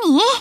何？